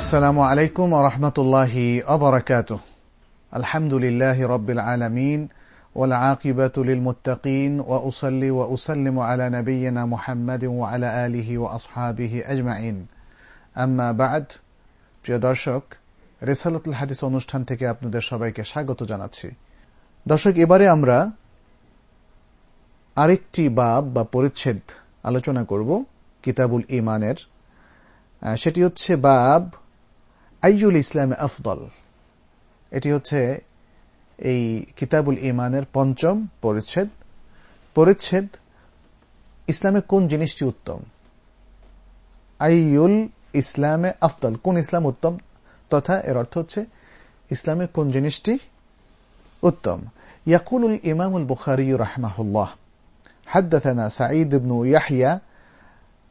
السلام عليكم ورحمة الله وبركاته الحمد لله رب العالمين والعاقبة للمتقين وأصلي وأسلم على نبينا محمد وعلى آله وأصحابه أجمعين أما بعد প্রিয় দর্শক রেসালতুল হাদিস অনুষ্ঠান থেকে আপনাদের সবাইকে স্বাগত জানাচ্ছি দর্শক এবারে আমরা আরেকটি বাব বা পরিচ্ছেদ আলোচনা করব কিতাবুল ইমানের সেটি হচ্ছে বাব আইয়ুল ইসলাম আফদল এটি হচ্ছে এই কিতাবুল ইমানের পঞ্চম পরিচ্ছেদ পরিচ্ছেদ ইসলামে কোন জিনিসটি উত্তম আইয়ুল ইসলামে আফদল কোন ইসলাম উত্তম তথা এর অর্থ হচ্ছে ইসলামে কোন জিনিসটি উত্তম يقول الإمام البخاري رحمه الله حدثنا سعيد بن يحيى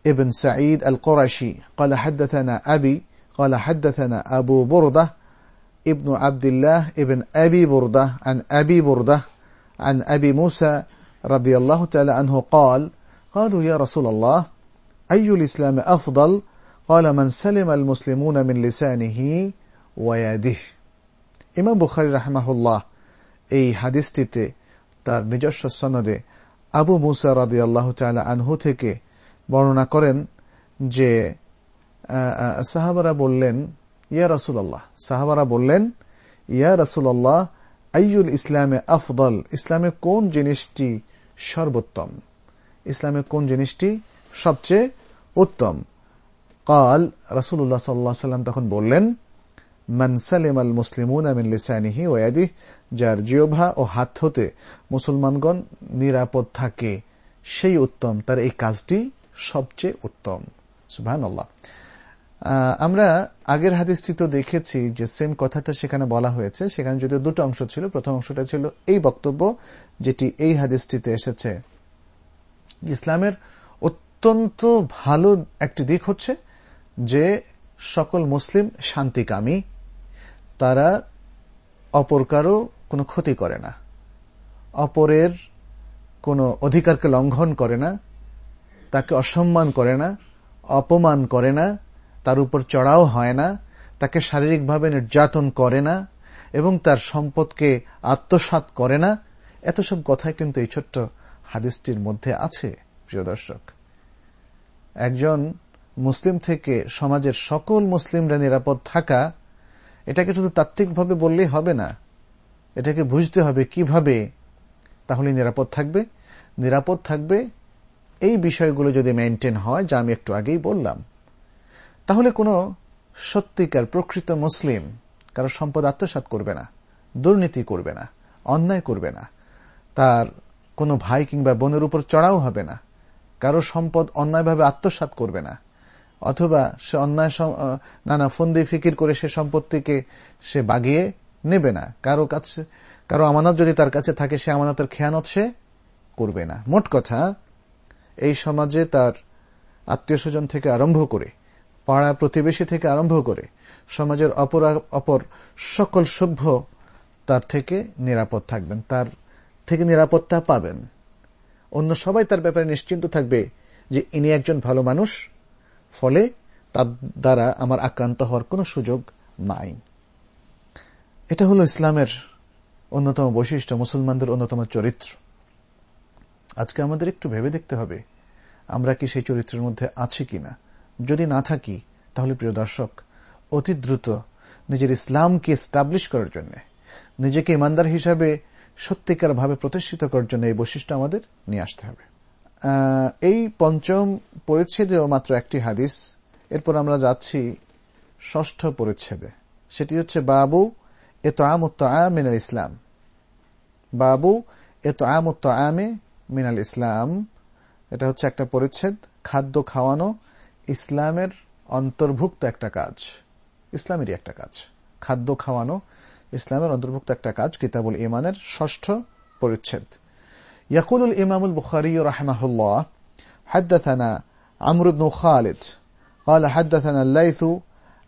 ابن سعيد القرشي قال حدثنا أبي قال حدثنا أبو بردة ابن عبد الله ابن أبي بردة عن أبي بردة عن أبي موسى رضي الله تعالى عنه قال قالوا يا رسول الله أي الإسلام أفضل قال من سلم المسلمون من لسانه ويده ইমাম বুখারি রাহমাহুল্লাহ এই হাদিসটিতে তার নিজস্ব সনদে আবু মুসা রাদি আল্লাহ আনহু থেকে বর্ণনা করেন যে সাহাবারা বললেন, ইয়া রাসুল্লাহ সাহাবারা বললেন, ইয়া রাসুল্লাহ আইয়ুল ইসলামে আফদল? ইসলামে কোন জিনিসটি সর্বোত্তম? ইসলামে কোন জিনিসটি সবচেয়ে উত্তম? কাল রাসুল্লাহ সাল্লাহ সাল্লাম তখন বললেন মানসালিম আল মুসলিমুন আমিন ওয়াদিহ যার জিওভা ও হাত হতে মুসলমানগণ নিরাপদ থাকে, সেই উত্তম, তার এই কাজটি সবচেয়ে উত্তম। আল্লাহ আমরা আগের হাদিসটি তো দেখেছি যে সেম কথাটা সেখানে বলা হয়েছে। সেখানে যদিও দুটো অংশ ছিল, প্রথম অংশটা ছিল এই বক্তব্য যেটি এই হাদিসটিতে এসেছে। ইসলামের অত্যন্ত ভালো একটি দিক হচ্ছে যে সকল মুসলিম শান্তিকামী, তারা অপর কারও কোনো ক্ষতি করে না, অপরের কোনো অধিকারকে লঙ্ঘন করে না, তাকে অসম্মান করে না, অপমান করে না তার উপর চড়াও হয় না, তাকে শারীরিকভাবে নির্যাতন করে না, এবং তার সম্পদকে আত্মসাত করে না। এত সব কথাই কিন্তু এই ছোট্ট হাদিসটির মধ্যে আছে, প্রিয় দর্শক। একজন মুসলিম থেকে সমাজের সকল মুসলিমরা নিরাপদ থাকা, এটাকে শুধু তাত্ত্বিকভাবে বললেই হবে না, এটাকে বুঝতে হবে কীভাবে তাহলে নিরাপদ থাকবে। নিরাপদ থাকবে এই বিষয়গুলো যদি মেনটেন হয়, যা আমি একটু আগেই বললাম তাহলে কোনো সত্যিকার প্রকৃত মুসলিম কারও সম্পদ আত্মসাত করবে না, দুর্নীতি করবে না, অন্যায় করবে না, তার কোনো ভাই কিংবা বোনের উপর চড়াও হবে না, কারও সম্পদ অন্যায়ভাবে আত্মসাত করবে না, অথবা সে অন্যায় নানা ফন্দি ফিকির করে সে সম্পত্তিকে সে বাগিয়ে নেবে না, কারও কাছে কারও আমানত যদি তার কাছে থাকে, সে আমানতের খেয়ানত সে করবে না। মোট কথা, এই সমাজে তার আত্মীয় স্বজন থেকে আরম্ভ করে পাড়া প্রতিবেশী থেকে আরম্ভ করে সমাজের অপর অপর সকল সভ্য তার থেকে নিরাপদ থাকবেন, তার থেকে নিরাপত্তা পাবেন। অন্য সবাই তার ব্যাপারে নিশ্চিন্ত থাকবে যে ইনি একজন ভালো মানুষ, ফলে তার দ্বারা আমার আক্রান্ত হওয়ার কোনো সুযোগ নাই। এটা হলো ইসলামের অন্যতম বৈশিষ্ট্য, মুসলমানদের অন্যতম চরিত্র। আজকে আমাদের একটু ভেবে দেখতে হবে, আমরা কি সেই চরিত্রের মধ্যে আছি কিনা। যদি না থাকি, তাহলে প্রিয় দর্শক, অতি দ্রুত নিজের ইসলামকে স্টাবলিশ করার জন্য, নিজেকে ইমানদার হিসাবে সত্যিকার ভাবে প্রতিষ্ঠিত করার জন্য এই বৈশিষ্ট্য আমাদের নিয়ে আসতে হবে। এই পঞ্চম পরিচ্ছেদেও মাত্র একটি হাদিস, এরপর আমরা যাচ্ছি ষষ্ঠ পরিচ্ছেদে। সেটি হচ্ছে, বাবু এ তো আমুত্ত মিনাল ইসলাম। বাবু এ তো আমুত্ত আমে মিনাল ইসলাম। এটা হচ্ছে একটা পরিচ্ছেদ, খাদ্য, খাওয়ানো ইসলামের অন্তর্ভুক্ত একটা কাজ ইসলামেরই একটা কাজ খাদ্য খাওয়ানো ইসলামের অন্তর্ভুক্ত একটা কাজ কিতাবুল ইমানের ষষ্ঠ পরিচ্ছেদ يقول الإمام البخاري رحمه الله حدثنا عمرو بن خالد قال حدثنا الليث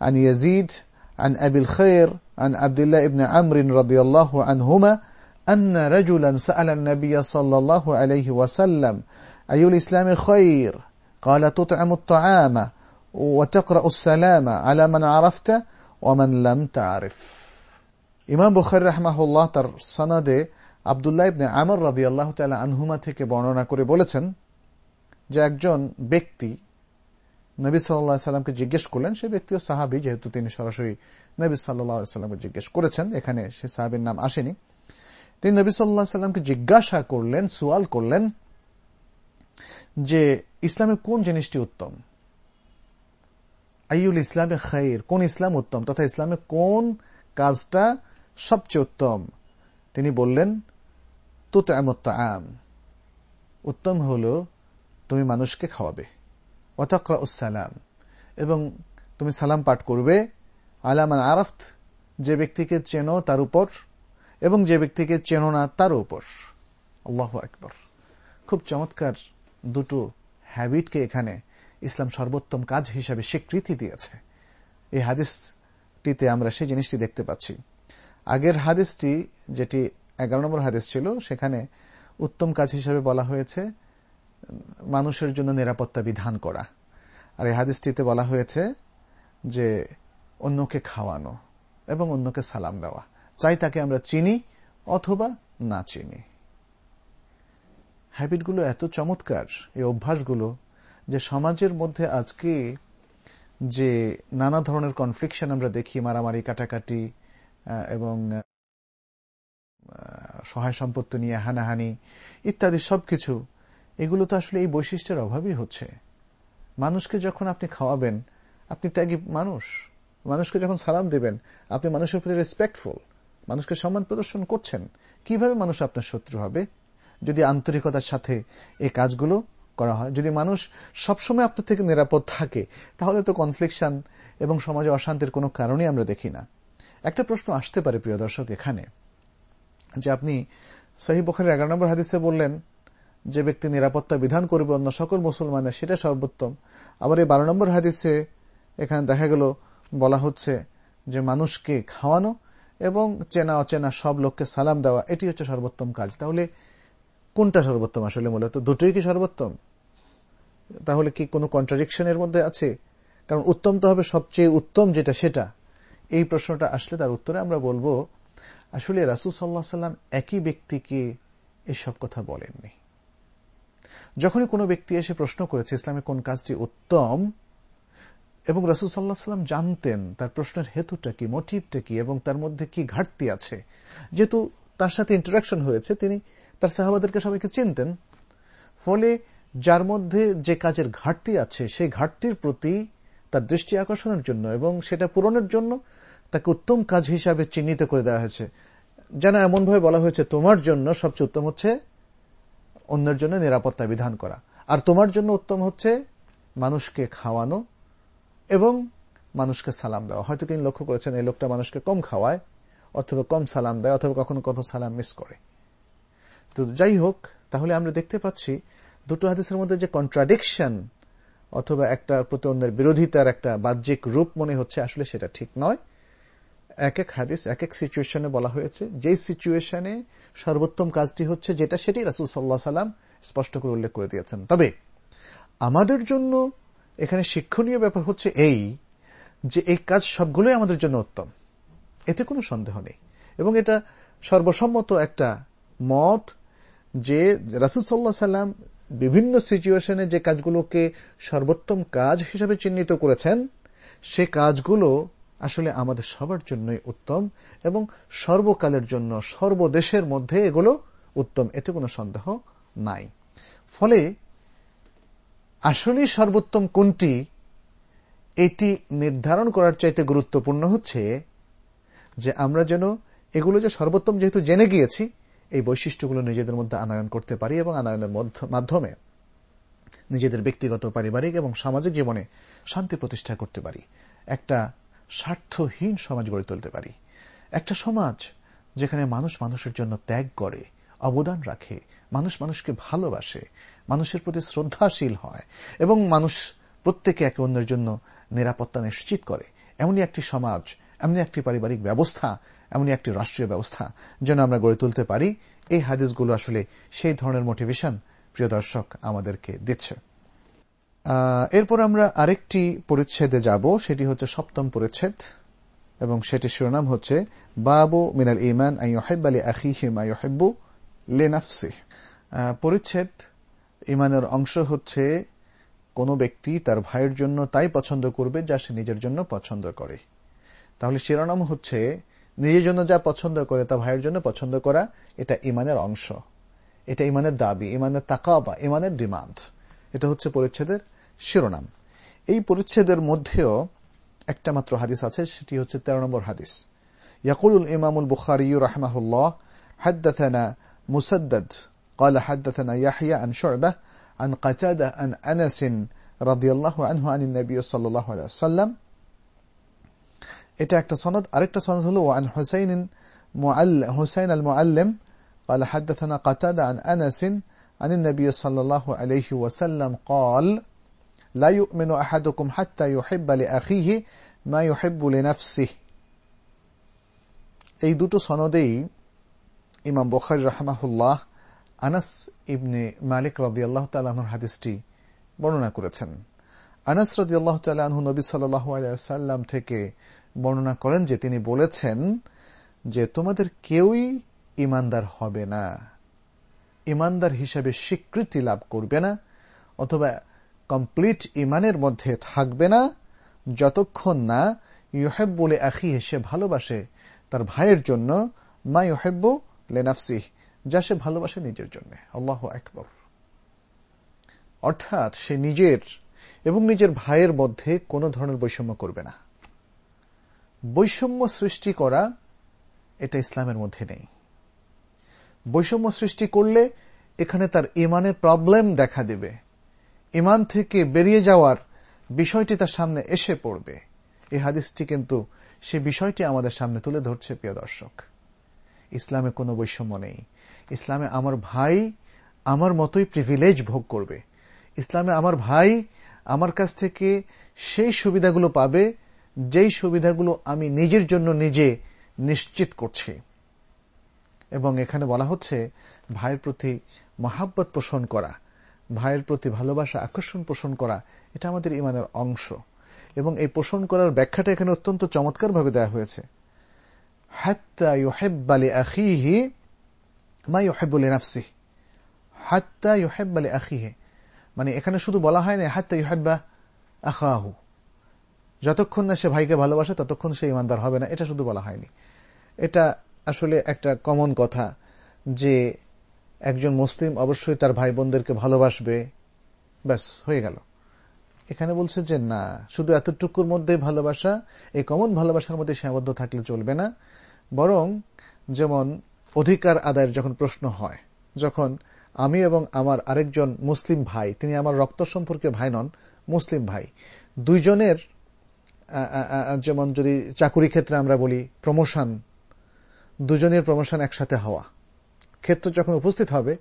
عن يزيد عن أبي الخير عن عبد الله بن عمرو رضي الله عنهما أن رجلا سأل النبي صلى الله عليه وسلم أي الإسلام خير قال تطعم الطعام وتقرأ السلام على من عرفت ومن لم تعرف ইমাম বুখারি রাহমাহুল্লাহ তার সনাদে আবদুল্লাহ ইবনে আমর রাদি আল্লাহ তালা আনহুমা থেকে বর্ণনা করে বলেছেন যে একজন ব্যক্তি নবী সাল্লাহ সাল্লামকে জিজ্ঞেস করলেন সে ব্যক্তিও সাহাবি যেহেতু তিনি সরাসরি নবী সাল্লাহ সাল্লামকে জিজ্ঞেস করেছেন এখানে সে সাহাবির নাম আসেনি তিনি নবী সাল্লাহ সাল্লামকে জিজ্ঞাসা করলেন সুয়াল করলেন যে ইসলামে কোন জিনিসটি উত্তম? আইউল ইসলামে খাইর, কোন ইসলাম উত্তম, তথা ইসলামে কোন কাজটা সবচেয়ে উত্তম? তিনি বললেন তুত আম উত্তম হল তুমি মানুষকে খাওয়াবে। অতাকরা উসালাম এবং তুমি সালাম পাঠ করবে আলামান আরফত, যে ব্যক্তিকে চেনো তার উপর এবং যে ব্যক্তিকে চেনো না তার উপর। আল্লাহ একবার খুব চমৎকার দুটো হ্যাবিটকে এখানে ইসলাম সর্বোত্তম কাজ হিসাবে স্বীকৃতি দিয়েছে। এই হাদিসটিতে আমরা সেই জিনিসটি দেখতে পাচ্ছি। আগের হাদিসটি, যেটি এগারো নম্বর হাদিস ছিল, সেখানে উত্তম কাজ হিসাবে বলা হয়েছে, মানুষের জন্য নিরাপত্তা বিধান করা। আর এই হাদিসটিতে বলা হয়েছে যে অন্যকে খাওয়ানো এবং অন্যকে সালাম দেওয়া। চাই তাকে আমরা চিনি অথবা না চিনি। হ্যাবিটগুলো এত চমৎকার, এই অভ্যাসগুলো, যে সমাজের মধ্যে আজকে যে নানা ধরনের কনফ্লিকশন আমরা দেখি, মারামারি, কাটাকাটি এবং সহায় সম্পত্তি নিয়ে হানাহানি ইত্যাদি সবকিছু, এগুলো তো আসলে এই বৈশিষ্ট্যের অভাবই হচ্ছে। মানুষকে যখন আপনি খাওয়াবেন, আপনি ত্যাগী মানুষ। মানুষকে যখন সালাম দেবেন, আপনি মানুষের প্রতি রেসপেক্টফুল মানুষকে সম্মান প্রদর্শন করছেন, কীভাবে মানুষ আপনার শত্রু হবে? যদি আন্তরিকতার সাথে এই কাজগুলো করা হয়। যদি মানুষ সবসময় আপনার থেকে নিরাপদ থাকে, তাহলে তো কনফ্লিকশন এবং সমাজে অশান্তির কোনো কারণই আমরা দেখি না। একটা প্রশ্ন আসতে পারে, প্রিয় দর্শক, এখানে। যে আপনি সহি বখারের এগারো নম্বর হাদিসে বললেন যে ব্যক্তি নিরাপত্তা বিধান করবে অন্য সকল মুসলমানের, সেটা সর্বোত্তম। আবার এই বারো নম্বর হাদিসে এখানে দেখা গেল, বলা হচ্ছে যে মানুষকে খাওয়ানো এবং চেনা অচেনা সব লোককে সালাম দেওয়া, এটি হচ্ছে সর্বোত্তম কাজ। তাহলে কোনটা সর্বোত্তম আসলে মূলত? দুটোই কি সর্বোত্তম? তাহলে কি কোনো কন্ট্রাডিকশনের মধ্যে আছে? কারণ উত্তম তো হবে সবচেয়ে উত্তম যেটা সেটা। এই প্রশ্নটা আসলে তার উত্তরে আমরা বলব, আসলে রাসুল সাল্লাহ সাল্লাম একই ব্যক্তিকে এসব কথা বলেননি। যখনই কোনো ব্যক্তি এসে প্রশ্ন করেছে, ইসলামে কোন কাজটি উত্তম? এবং রাসুল সাল্লাহ সাল্লাম জানতেন, তার প্রশ্নের হেতুটা কি মোটিভটা কি, এবং তার মধ্যে কি ঘাটতি আছে। যেহেতু তার সাথে ইন্টারাকশন হয়েছে, তিনি তার সাহাবাদেরকে সবাইকে চিনতেন। ফলে যার মধ্যে যে কাজের ঘাটতি আছে, সেই ঘাটতির প্রতি তার দৃষ্টি আকর্ষণের জন্য এবং সেটা পূরণের জন্য তাকে উত্তম কাজ হিসাবে চিহ্নিত করে দেওয়া হয়েছে। যেন এমনভাবে বলা হয়েছে, তোমার জন্য সবচেয়ে উত্তম হচ্ছে অন্যের জন্য নিরাপত্তা বিধান করা। আর তোমার জন্য উত্তম হচ্ছে মানুষকে খাওয়ানো এবং মানুষকে সালাম দেওয়া। হয়তো তিনি লক্ষ্য করেছেন, এই লোকটা মানুষকে কম খাওয়ায় অথবা কম সালাম দেয় অথবা কখনো কত সালাম মিস করে। তো যাই হোক তাহলে আমরা দেখতে পাচ্ছি দুটো হাদিসের মধ্যে যে কন্ট্রাডিকশন অথবা একটা প্রতি অন্যের বিরোধিতার একটা বাহ্যিক রূপ মনে হচ্ছে, আসলে সেটা ঠিক নয়। এক এক হাদিস, এক এক সিচুয়েশনে বলা হয়েছে, যেই সিচুয়েশনে সর্বোত্তম কাজটি হচ্ছে যেটা, সেটি রাসুল সাল্লাহ সাল্লাম স্পষ্ট করে উল্লেখ করে দিয়েছেন। তবে আমাদের জন্য এখানে শিক্ষণীয় ব্যাপার হচ্ছে এই যে এই কাজ সবগুলোই আমাদের জন্য উত্তম। এতে কোনো সন্দেহ নেই। এবং এটা সর্বসম্মত একটা মত যে রাসুল সাল্লাম বিভিন্ন সিচুয়েশনে যে কাজগুলোকে সর্বোত্তম কাজ হিসাবে চিহ্নিত করেছেন, সে কাজগুলো আসলে আমাদের সবার জন্যই উত্তম এবং সর্বকালের জন্য সর্বদেশের মধ্যে এগুলো উত্তম, এতে কোনো সন্দেহ নাই। ফলে আসলে সর্বোত্তম কোনটি, এটি নির্ধারণ করার চাইতে গুরুত্বপূর্ণ হচ্ছে যে আমরা যেন এগুলো যে সর্বোত্তম যেহেতু জেনে গিয়েছি এই বৈশিষ্ট্যগুলো নিজেদের মধ্যে আনায়ন করতে পারি এবং আনায়নের মাধ্যমে নিজেদের ব্যক্তিগত, পারিবারিক এবং সামাজিক জীবনে শান্তি প্রতিষ্ঠা করতে পারি। একটা স্বার্থহীন সমাজ গড়ে তুলতে পারি। একটা সমাজ যেখানে মানুষ মানুষের জন্য ত্যাগ করে, অবদান রাখে, মানুষ মানুষকে ভালোবাসে, মানুষের প্রতি শ্রদ্ধাশীল হয় এবং মানুষ প্রত্যেকে একে অন্যের জন্য নিরাপত্তা নিশ্চিত করে। এমনই একটি সমাজ এমনি একটি পারিবারিক ব্যবস্থা এমনই একটি রাষ্ট্রীয় ব্যবস্থা যেন আমরা গড়ে তুলতে পারি। এই হাদিসগুলো আসলে সেই ধরনের মোটিভেশন প্রিয় দর্শক আমাদেরকে দিচ্ছে। এরপর আমরা আরেকটি পরিচ্ছেদে যাব, সেটি হচ্ছে সপ্তম পরিচ্ছেদ, এবং সেটি শিরোনাম হচ্ছে, বাবু মিনাল ইমান আইহেব আলী আখিহিম আইহেব্বু লেনাফসি পরিচ্ছেদ ইমানের অংশ হচ্ছে, কোনো ব্যক্তি তার ভাইয়ের জন্য তাই পছন্দ করবে যা সে নিজের জন্য পছন্দ করে। তাহলে শিরোনাম হচ্ছে নিজের জন্য যা পছন্দ করে তা ভাইয়ের জন্য পছন্দ করা এটা ইমানের অংশ এটা ইমানের দাবি ইমানের তাকাবা ইমানের ডিমান্ড এটা হচ্ছে পরিচ্ছেদের শিরোনাম এই পরিচ্ছেদের মধ্যেও একটা মাত্র হাদিস আছে সেটি হচ্ছে তেরো নম্বর হাদিস يقول الإمام البخاري رحمه الله حدثنا مسدد قال حدثنا يحيى عن شعبة عن قتادة عن أنس رضي الله عنه عن النبي صلى الله عليه وسلم এটা একটা সনদ আরেকটা সনদ হলো عن حسين حسين المعلم قال حدثنا قتادة عن أنس عن النبي صلى الله عليه وسلم قال لا يؤمن أحدكم حتى يحب لأخيه ما يحب لنفسه এই দুটো সনদেই ইমাম বখারি রাহমাহুল্লাহ আনাস ইবনে মালিক রদিয়াল্লাহ তালাহর হাদিসটি বর্ণনা করেছেন আনাস রদিয়াল্লাহ তালাহু নবী সাল্লাহ সাল্লাম থেকে বর্ণনা করেন যে তিনি বলেছেন যে তোমাদের কেউই ইমানদার হবে না। ইমানদার হিসাবে স্বীকৃতি লাভ করবে না, অথবা কমপ্লিট ইমানের মধ্যে থাকবে না, যতক্ষণ না ইহেব বলে আখি হেসে ভালোবাসে তার ভাইয়ের জন্য, মা ইহেব্বু লেনাফসিহ যা সে ভালোবাসে নিজের জন্য। আল্লাহ একবর অর্থাৎ সে নিজের এবং নিজের ভাইয়ের মধ্যে কোনো ধরনের বৈষম্য করবে না। বৈষম্য সৃষ্টি করা এটা ইসলামের মধ্যে নেই। বৈষম্য সৃষ্টি করলে এখানে তার ইমানের প্রবলেম দেখা দেবে। ইমান থেকে বেরিয়ে যাওয়ার বিষয়টি তার সামনে এসে পড়বে। এই হাদিসটি কিন্তু সে বিষয়টি আমাদের সামনে তুলে ধরছে, প্রিয় দর্শক। ইসলামে কোনো বৈষম্য নেই। ইসলামে আমার ভাই আমার মতোই প্রিভিলেজ ভোগ করবে। ইসলামে আমার ভাই আমার কাছ থেকে সেই সুবিধাগুলো পাবে যেই সুবিধাগুলো আমি নিজের জন্য নিজে নিশ্চিত করছি। এবং এখানে বলা হচ্ছে, ভাইয়ের প্রতি মহাব্বত পোষণ করা, ভাইয়ের প্রতি ভালোবাসা, আকর্ষণ পোষণ করা, এটা আমাদের ইমানের অংশ। এবং এই পোষণ করার ব্যাখ্যাটা এখানে অত্যন্ত চমৎকারভাবে দেওয়া হয়েছে। নাফসি মানে এখানে শুধু বলা হয় না হাত্তা ইউহেব্বা আখাহু। যতক্ষণ না সে ভাইকে ভালোবাসে, ততক্ষণ সে ইমানদার হবে না। এটা শুধু বলা হয়নি। এটা আসলে একটা কমন কথা যে একজন মুসলিম অবশ্যই তার ভাই বোনদেরকে ভালোবাসবে। ব্যাস, হয়ে গেল। এখানে বলছে যে, না, শুধু এতটুকুর মধ্যে ভালোবাসা, এই কমন ভালোবাসার মধ্যে সীমাবদ্ধ থাকলে চলবে না। বরং যেমন অধিকার আদায়ের যখন প্রশ্ন হয়, যখন আমি এবং আমার আরেকজন মুসলিম ভাই, তিনি আমার রক্ত সম্পর্কে ভাই নন, মুসলিম ভাই, দুইজনের যেমন যদি চাকুরি ক্ষেত্রে আমরা বলি প্রমোশন দুজনের প্রমোশন একসাথে হওয়া। ক্ষেত্র যখন উপস্থিত হবে,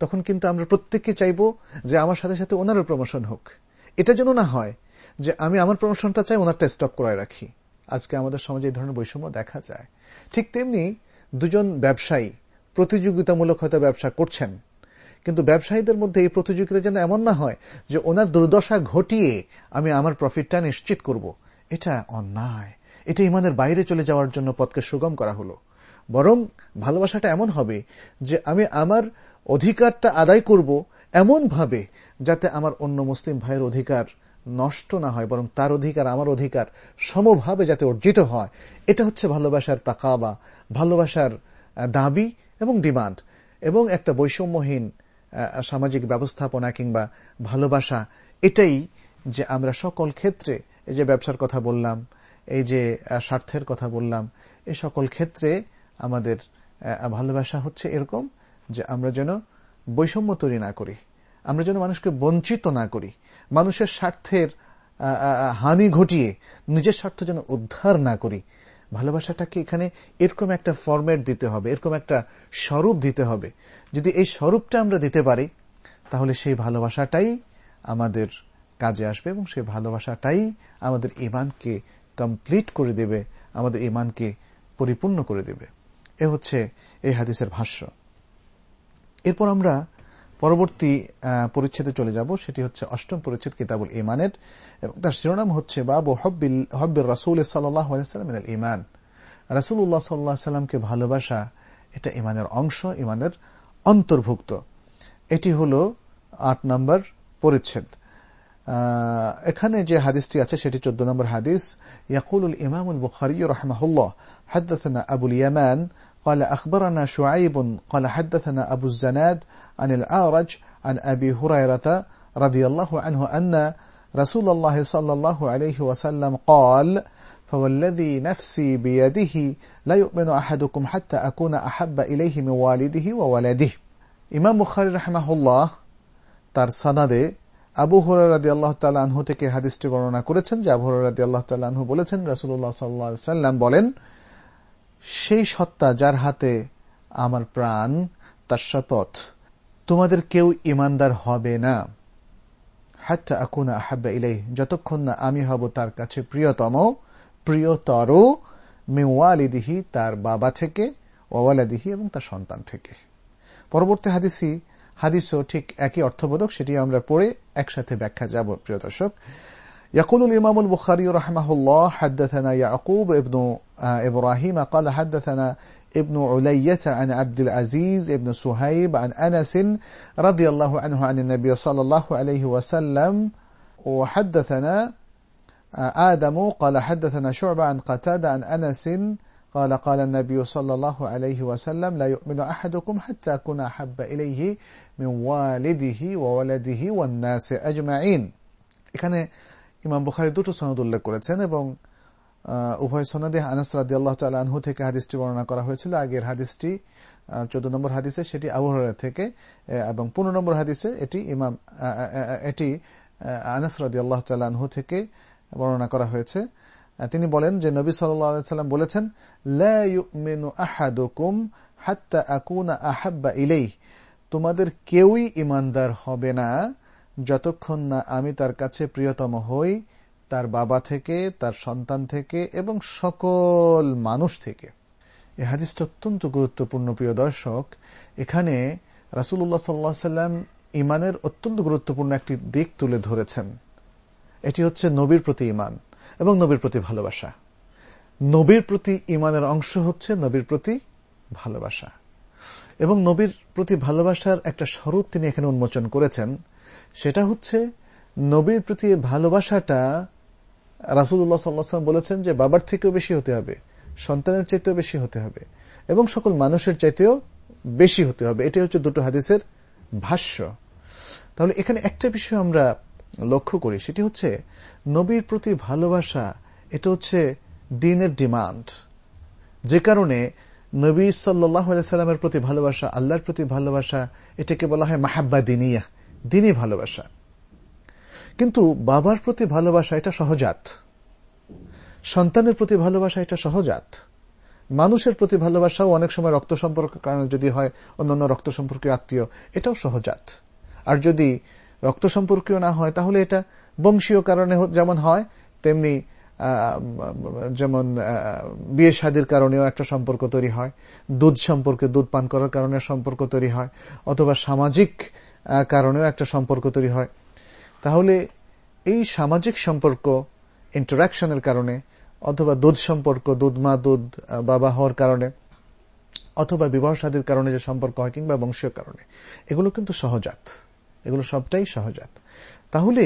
তখন কিন্তু আমরা প্রত্যেককে চাইব যে আমার সাথে সাথে ওনারও প্রমোশন হোক। এটা যেন না হয় যে আমি আমার প্রমোশনটা চাই, ওনারটা স্টপ করায় রাখি। আজকে আমাদের সমাজে এই ধরনের বৈষম্য দেখা যায়। ঠিক তেমনি দুজন ব্যবসায়ী প্রতিযোগিতামূলক হয়তো ব্যবসা করছেন, কিন্তু ব্যবসায়ীদের মধ্যে এই প্রতিযোগিতা যেন এমন না হয় যে ওনার দুর্দশা ঘটিয়ে আমি আমার প্রফিটটা নিশ্চিত করব। এটা অন্যায়। এটা ইমানের বাইরে চলে যাওয়ার জন্য পথকে সুগম করা হলো। বরং ভালোবাসাটা এমন হবে যে আমি আমার অধিকারটা আদায় করব এমন ভাবে যাতে আমার অন্য মুসলিম ভাইয়ের অধিকার নষ্ট না হয়, বরং তার অধিকার আমার অধিকার সমভাবে যাতে অর্জিত হয়। এটা হচ্ছে ভালোবাসার তাকাবা, ভালোবাসার দাবি এবং ডিমান্ড। এবং একটা বৈষম্যহীন সামাজিক ব্যবস্থাপনা কিংবা ভালোবাসা, এটাই যে আমরা সকল ক্ষেত্রে এই যে ব্যবসার কথা বললাম, এই যে স্বার্থের কথা বললাম এই সকল ক্ষেত্রে আমাদের ভালোবাসা হচ্ছে এরকম যে আমরা যেন বৈষম্য তৈরি না করি, আমরা যেন মানুষকে বঞ্চিত না করি, মানুষের স্বার্থের হানি ঘটিয়ে নিজের স্বার্থ যেন উদ্ধার না করি। ভালোবাসাটাকে এখানে এরকম একটা ফরম্যাট দিতে হবে, এরকম একটা স্বরূপ দিতে হবে। যদি এই স্বরূপটা আমরা দিতে পারি, তাহলে সেই ভালোবাসাটাই আমাদের কাজে আসবে এবং সে ভালোবাসাটাই আমাদের ইমানকে কমপ্লিট করে দেবে, আমাদের ইমানকে পরিপূর্ণ করে দেবে। এ হচ্ছে এই হাদিসের ভাষ্য। এরপর আমরা পরবর্তী পরিচ্ছেদে চলে যাব। সেটি হচ্ছে অষ্টম পরিচ্ছেদ কিতাবুল ইমানের এবং তার শিরোনাম হচ্ছে বাবু হব্বিল, হব্বির রাসুল সাল্লাম ইমান রাসুল্লাহ সাল্লাহ সাল্লামকে ভালোবাসা এটা ইমানের অংশ ইমানের অন্তর্ভুক্ত। এটি হল আট নম্বর পরিচ্ছেদ। এখানে যে হাদিসটি আছে সেটি চোদ্দ নম্বর হাদিস ইয়াকুল ইমাম বুখারি রহমাহুল্লাহ حدثنا أبو اليمان قال أخبرنا شعيب قال حدثنا أبو الزناد عن الأعرج عن أبي هريرة رضي الله عنه أن رسول الله صلى الله عليه وسلم قال فوالذي نفسي بيده لا يؤمن أحدكم حتى أكون أحب إليه من والده وولده ইমাম বুখারি রাহমাহুল্লাহ তার সানাদে আবু হরাদি আল্লাহ আনহু থেকে হাদিসটি বর্ণনা করেছেন যে আবু হরাদি আল্লাহ আনহু বলেছেন রাসুল্লাহ সাল্লাম বলেন, সেই সত্তা যার হাতে আমার প্রাণ, তার শপথ, তোমাদের কেউ ইমানদার হবে না। হাত্তা আকুনা আহাব্বা ইলাই যতক্ষণ না আমি হব তার কাছে প্রিয়তম, প্রিয়তর মেওয়ালিদিহি তার বাবা থেকে ওয়ালাদিহি এবং তার সন্তান থেকে। পরবর্তী হাদিসি হাদিসও ঠিক একই অর্থবোধক সেটি আমরা পড়ে একসাথে ব্যাখ্যা যাব প্রিয় দর্শক يقول الإمام البخاري رحمه الله حدثنا يعقوب ابن إبراهيم قال حدثنا ابن علية عن عبد العزيز ابن سهيب عن أنس رضي الله عنه عن النبي صلى الله عليه وسلم وحدثنا آدم قال حدثنا شعبة عن قتادة عن أنس قال قال النبي صلى الله عليه وسلم لا يؤمن أحدكم حتى أكون أحب إليه من والده وولده والناس أجمعين এখানে ইমাম বুখারি দুটো সনদ উল্লেখ করেছেন এবং উভয় সনদে আনাস রাদি আল্লাহ আনহু থেকে হাদিসটি বর্ণনা করা হয়েছিল আগের হাদিসটি চোদ্দ নম্বর হাদিসে সেটি আবহাওয়ার থেকে এবং পনেরো নম্বর হাদিসে এটি ইমাম এটি আনাস রাদি আল্লাহ আনহু থেকে বর্ণনা করা হয়েছে তিনি বলেন যে নবী সাল্লাম বলেছেন হাত্তা আহাব্বা ইলেই তোমাদের কেউই ইমানদার হবে না যতক্ষণ না আমি তার কাছে প্রিয়তম হই, তার বাবা থেকে, তার সন্তান থেকে এবং সকল মানুষ থেকে। এ হাদিসটা অত্যন্ত গুরুত্বপূর্ণ, প্রিয় দর্শক। এখানে রাসুল্লাহ সাল্লা সাল্লাম ইমানের অত্যন্ত গুরুত্বপূর্ণ একটি দিক তুলে ধরেছেন। এটি হচ্ছে নবীর প্রতি ইমান এবং নবীর প্রতি ভালোবাসা। নবীর প্রতি ইমানের অংশ হচ্ছে নবীর প্রতি ভালোবাসা। এবং নবীর প্রতি ভালোবাসার একটা স্বরূপ তিনি এখানে উন্মোচন করেছেন, সেটা হচ্ছে নবীর প্রতি ভালোবাসাটা রাসুল্লাহ সাল্লাম বলেছেন যে বাবার থেকেও বেশি হতে হবে, সন্তানের চাইতেও বেশি হতে হবে, এবং সকল মানুষের চাইতেও বেশি হতে হবে। এটাই হচ্ছে দুটো হাদিসের ভাষ্য। তাহলে এখানে একটা বিষয় আমরা লক্ষ্য করি, সেটি হচ্ছে নবীর প্রতি ভালোবাসা, এটা হচ্ছে দিনের ডিমান্ড। যে কারণে নবী সাল্লামের প্রতি ভালোবাসা, আল্লাহর প্রতি ভালোবাসা, এটাকে বলা হয় মাহাব্বা দিনিয়া দিনই ভালোবাসা। কিন্তু বাবার প্রতি ভালোবাসা, এটা সহজাত। সন্তানের প্রতি ভালোবাসা, এটা সহজাত। মানুষের প্রতি ভালোবাসাও অনেক সময় রক্ত সম্পর্ক কারণে যদি হয়, অন্যান্য রক্ত সম্পর্কীয় আত্মীয়, এটাও সহজাত। আর যদি রক্ত সম্পর্কীয় না হয়, তাহলে এটা বংশীয় কারণে যেমন হয়, তেমনি যেমন বিয়ে শাদির কারণেও একটা সম্পর্ক তৈরি হয়। দুধ সম্পর্কে দুধ পান করার কারণে সম্পর্ক তৈরি হয়, অথবা সামাজিক কারণেও একটা সম্পর্ক তৈরি হয়। তাহলে এই সামাজিক সম্পর্ক ইন্টারাকশনের কারণে, অথবা দুধ সম্পর্ক, দুধ মা, দুধ বাবা হওয়ার কারণে, অথবা বিবাহ সাদীর কারণে যে সম্পর্ক হয় কিংবা বংশীয় কারণে, এগুলো কিন্তু সহজাত। এগুলো সবটাই সহজাত তাহলে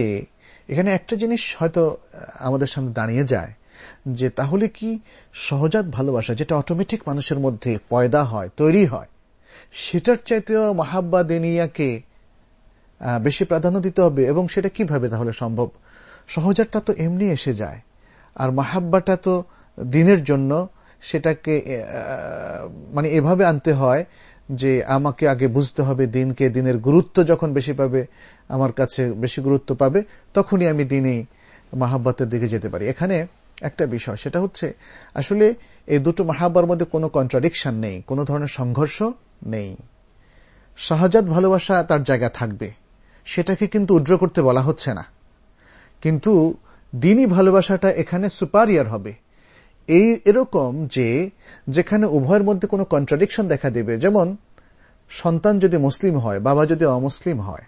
এখানে একটা জিনিস হয়তো আমাদের সামনে দাঁড়িয়ে যায় যে তাহলে কি সহজাত ভালোবাসা যেটা অটোমেটিক মানুষের মধ্যে পয়দা হয়, তৈরি হয়, সেটার চাইতেও মাহাব্বা দেনিয়াকে বেশি প্রাধান্য দিতে হবে এবং সেটা কীভাবে তাহলে সম্ভব? সহজাতটা তো এমনি এসে যায়, আর মাহাব্বাটা তো দিনের জন্য সেটাকে মানে এভাবে আনতে হয় যে আমাকে আগে বুঝতে হবে দিনকে, দিনের গুরুত্ব যখন বেশি পাবে, আমার কাছে বেশি গুরুত্ব পাবে, তখনই আমি দিনে মাহাব্বাতের দিকে যেতে পারি। এখানে একটা বিষয়, সেটা হচ্ছে, আসলে এই দুটো মাহাব্বার মধ্যে কোনো কন্ট্রাডিকশন নেই, কোনো ধরনের সংঘর্ষ নেই। সহজাত ভালোবাসা তার জায়গা থাকবে, সেটাকে কিন্তু উড্র করতে বলা হচ্ছে না। কিন্তু দিনই ভালোবাসাটা এখানে সুপারিয়ার হবে। এই এরকম যে যেখানে উভয়ের মধ্যে কোনো কন্ট্রাডিকশন দেখা দেবে, যেমন সন্তান যদি মুসলিম হয়, বাবা যদি অমুসলিম হয়,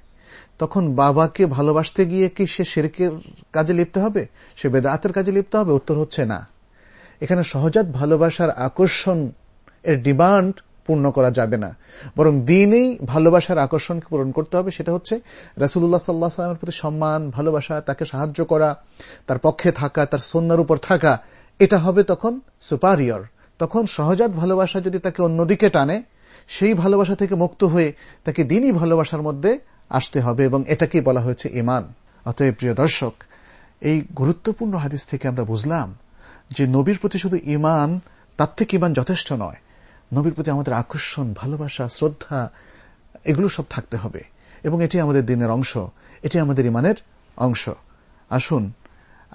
তখন বাবাকে ভালোবাসতে গিয়ে কি সে শেরকের কাজে লিপ্ত হবে? সে বেদাতের কাজে লিপ্ত হবে? উত্তর হচ্ছে না। এখানে সহজাত ভালোবাসার আকর্ষণ এর ডিমান্ড পূর্ণ করা যাবে না। বরং দিনেই ভালোবাসার আকর্ষণকে পূরণ করতে হবে, সেটা হচ্ছে রাসুল্লাহ সাল্লাহ সাল্লামের প্রতি সম্মান, ভালোবাসা, তাকে সাহায্য করা, তার পক্ষে থাকা, তার সন্ন্যার উপর থাকা এটা হবে তখন সুপারিয়র তখন সহজাত ভালোবাসা যদি তাকে অন্যদিকে টানে, সেই ভালোবাসা থেকে মুক্ত হয়ে তাকে দিনই ভালোবাসার মধ্যে আসতে হবে এবং এটাকেই বলা হয়েছে ইমান অতএব প্রিয় দর্শক, এই গুরুত্বপূর্ণ হাদিস থেকে আমরা বুঝলাম যে নবীর প্রতি শুধু ইমান তার থেকে ইমান যথেষ্ট নয়। নবীর প্রতি আমাদের আকর্ষণ, ভালোবাসা, শ্রদ্ধা, এগুলো সব থাকতে হবে এবং এটি আমাদের দিনের অংশ, এটি আমাদের ইমানের অংশ। আসুন,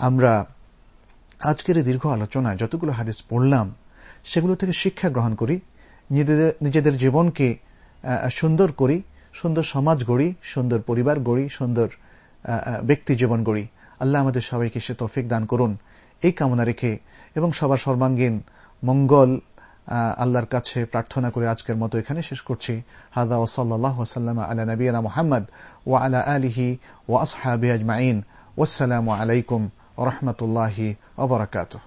আমরা আজকের এই দীর্ঘ আলোচনায় যতগুলো হাদিস পড়লাম, সেগুলো থেকে শিক্ষা গ্রহণ করি, নিজেদের জীবনকে সুন্দর করি, সুন্দর সমাজ গড়ি, সুন্দর পরিবার গড়ি, সুন্দর ব্যক্তি জীবন গড়ি। আল্লাহ আমাদের সবাইকে সে তৌফিক দান করুন। এই কামনা রেখে এবং সবার সর্বাঙ্গীন মঙ্গল আল্লাহর কাছে প্রার্থনা করে আজকের মতো এখানে শেষ করছি। হাদা ওসল্লাহ ওসাল্লাম আলা নবীনা মোহাম্মদ ও আলা আলিহি ও আসহাবি আজমাইন। ওসালামু আলাইকুম ورحمة الله وبركاته.